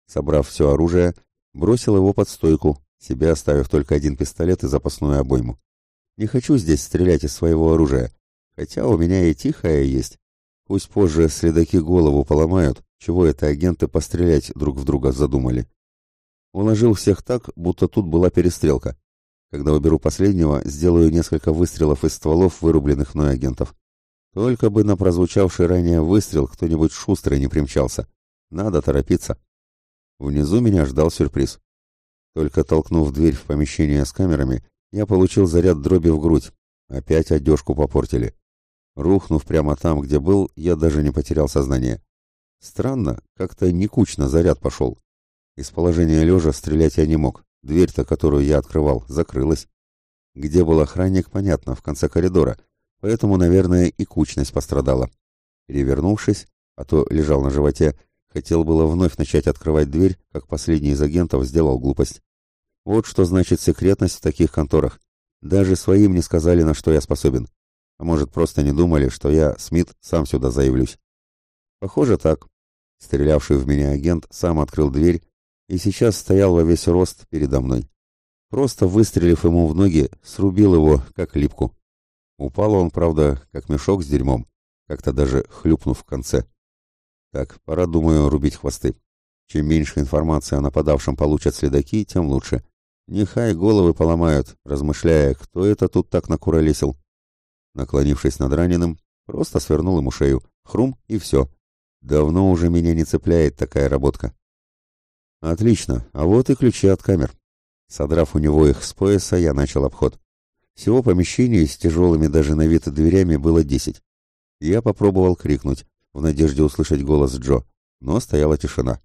Собрав все оружие, бросил его под стойку, себе оставив только один пистолет и запасную обойму. Не хочу здесь стрелять из своего оружия, хотя у меня и тихое есть. Пусть позже следаки голову поломают, чего это агенты пострелять друг в друга задумали? Уложил всех так, будто тут была перестрелка. Когда уберу последнего, сделаю несколько выстрелов из стволов, вырубленных мной агентов. Только бы на прозвучавший ранее выстрел кто-нибудь шустрый не примчался. Надо торопиться. Внизу меня ждал сюрприз. Только толкнув дверь в помещение с камерами, я получил заряд дроби в грудь. Опять одежку попортили. Рухнув прямо там, где был, я даже не потерял сознание. Странно, как-то не кучно заряд пошел. Из положения лежа стрелять я не мог. Дверь-то, которую я открывал, закрылась. Где был охранник, понятно, в конце коридора, поэтому, наверное, и кучность пострадала. Перевернувшись, а то лежал на животе, хотел было вновь начать открывать дверь, как последний из агентов сделал глупость. Вот что значит секретность в таких конторах. Даже своим не сказали, на что я способен. А может, просто не думали, что я, Смит, сам сюда заявлюсь. Похоже, так. Стрелявший в меня агент сам открыл дверь и сейчас стоял во весь рост передо мной. Просто выстрелив ему в ноги, срубил его, как липку. Упал он, правда, как мешок с дерьмом, как-то даже хлюпнув в конце. Так, пора, думаю, рубить хвосты. Чем меньше информации о нападавшем получат следаки, тем лучше. Нехай головы поломают, размышляя, кто это тут так накуролесил. Наклонившись над раненым, просто свернул ему шею. Хрум и все. Давно уже меня не цепляет такая работка. Отлично, а вот и ключи от камер. Содрав у него их с пояса, я начал обход. Всего помещений с тяжелыми даже на вид дверями было десять. Я попробовал крикнуть, в надежде услышать голос Джо, но стояла тишина.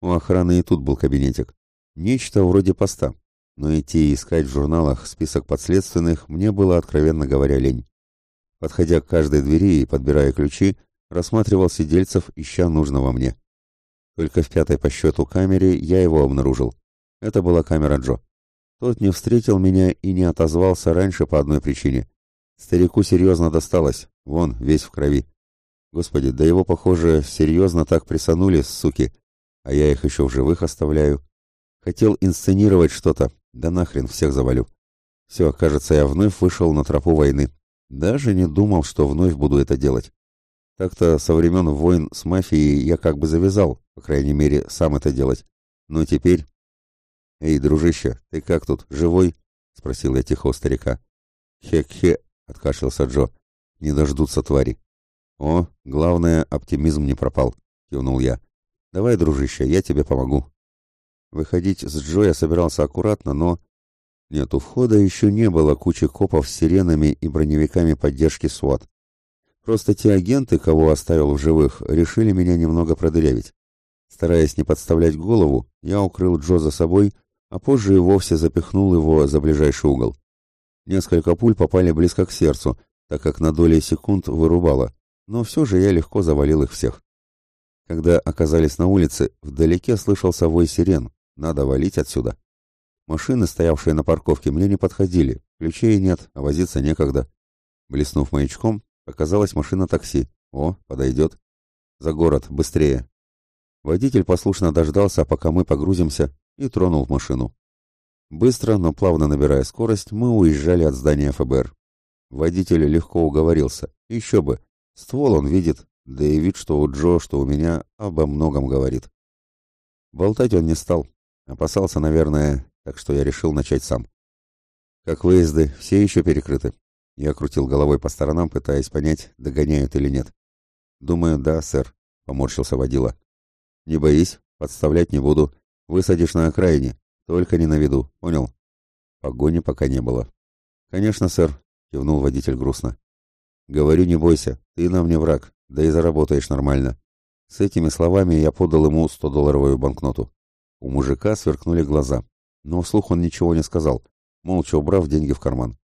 У охраны и тут был кабинетик. Нечто вроде поста, но идти искать в журналах список подследственных мне было, откровенно говоря, лень. Подходя к каждой двери и подбирая ключи, рассматривал сидельцев, ища нужного мне. Только в пятой по счету камере я его обнаружил. Это была камера Джо. Тот не встретил меня и не отозвался раньше по одной причине. Старику серьезно досталось, вон, весь в крови. Господи, да его, похоже, серьезно так присанули, суки, а я их еще в живых оставляю. Хотел инсценировать что-то, да нахрен всех завалю. Все, кажется, я вновь вышел на тропу войны. Даже не думал, что вновь буду это делать. Так-то со времен войн с мафией я как бы завязал, по крайней мере, сам это делать. Но теперь «Эй, дружище, ты как тут, живой?» — спросил я тихо у старика. «Хе-хе», — откашлялся Джо. «Не дождутся твари». «О, главное, оптимизм не пропал», — кивнул я. «Давай, дружище, я тебе помогу». Выходить с Джо я собирался аккуратно, но... Нет, у входа еще не было кучи копов с сиренами и броневиками поддержки СВАТ. Просто те агенты, кого оставил в живых, решили меня немного продырявить. Стараясь не подставлять голову, я укрыл Джо за собой а позже и вовсе запихнул его за ближайший угол. Несколько пуль попали близко к сердцу, так как на доли секунд вырубало, но все же я легко завалил их всех. Когда оказались на улице, вдалеке слышался вой сирен. Надо валить отсюда. Машины, стоявшие на парковке, мне не подходили. Ключей нет, а возиться некогда. Блеснув маячком, оказалась машина такси. О, подойдет. За город, быстрее. Водитель послушно дождался, пока мы погрузимся, и тронул машину. Быстро, но плавно набирая скорость, мы уезжали от здания ФБР. Водитель легко уговорился. Еще бы. Ствол он видит, да и вид, что у Джо, что у меня, обо многом говорит. Болтать он не стал. Опасался, наверное, так что я решил начать сам. Как выезды, все еще перекрыты. Я крутил головой по сторонам, пытаясь понять, догоняют или нет. Думаю, да, сэр, поморщился водила. Не боись, подставлять не буду. Высадишь на окраине, только не на виду, понял? Погони пока не было. Конечно, сэр, кивнул водитель грустно. Говорю, не бойся, ты нам не враг, да и заработаешь нормально. С этими словами я подал ему 100-долларовую банкноту. У мужика сверкнули глаза, но вслух он ничего не сказал, молча убрав деньги в карман.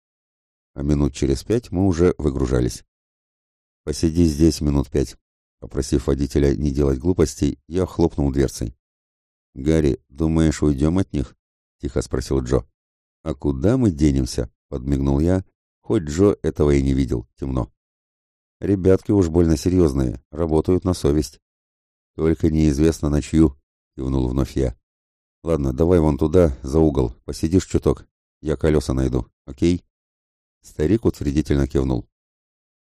А минут через пять мы уже выгружались. «Посиди здесь минут пять», — попросив водителя не делать глупостей, я хлопнул дверцей. «Гарри, думаешь, уйдем от них?» — тихо спросил Джо. «А куда мы денемся?» — подмигнул я, хоть Джо этого и не видел, темно. «Ребятки уж больно серьезные, работают на совесть». «Только неизвестно на чью», — кивнул вновь я. «Ладно, давай вон туда, за угол, посидишь чуток. Я колеса найду, окей?» Старик утвердительно кивнул.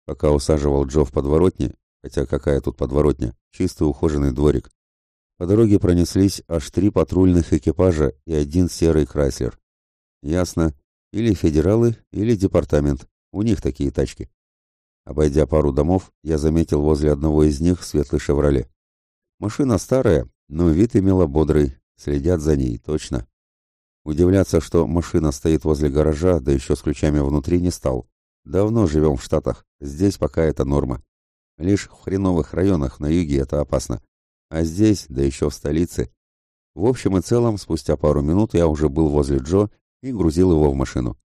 Пока усаживал Джо в подворотне, хотя какая тут подворотня, чистый ухоженный дворик, по дороге пронеслись аж три патрульных экипажа и один серый Крайслер. Ясно, или федералы, или департамент. У них такие тачки. Обойдя пару домов, я заметил возле одного из них светлый «Шевроле». Машина старая, но вид имела бодрый, следят за ней, точно. Удивляться, что машина стоит возле гаража, да еще с ключами внутри, не стал. Давно живем в Штатах, здесь пока это норма. Лишь в хреновых районах на юге это опасно. А здесь, да еще в столице. В общем и целом, спустя пару минут я уже был возле Джо и грузил его в машину.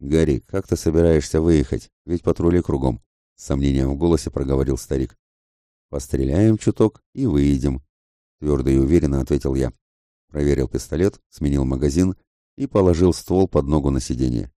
«Гарри, как ты собираешься выехать? Ведь патрули кругом», — с сомнением в голосе проговорил старик. «Постреляем чуток и выедем», — твердо и уверенно ответил я. Проверил пистолет, сменил магазин и положил ствол под ногу на сиденье.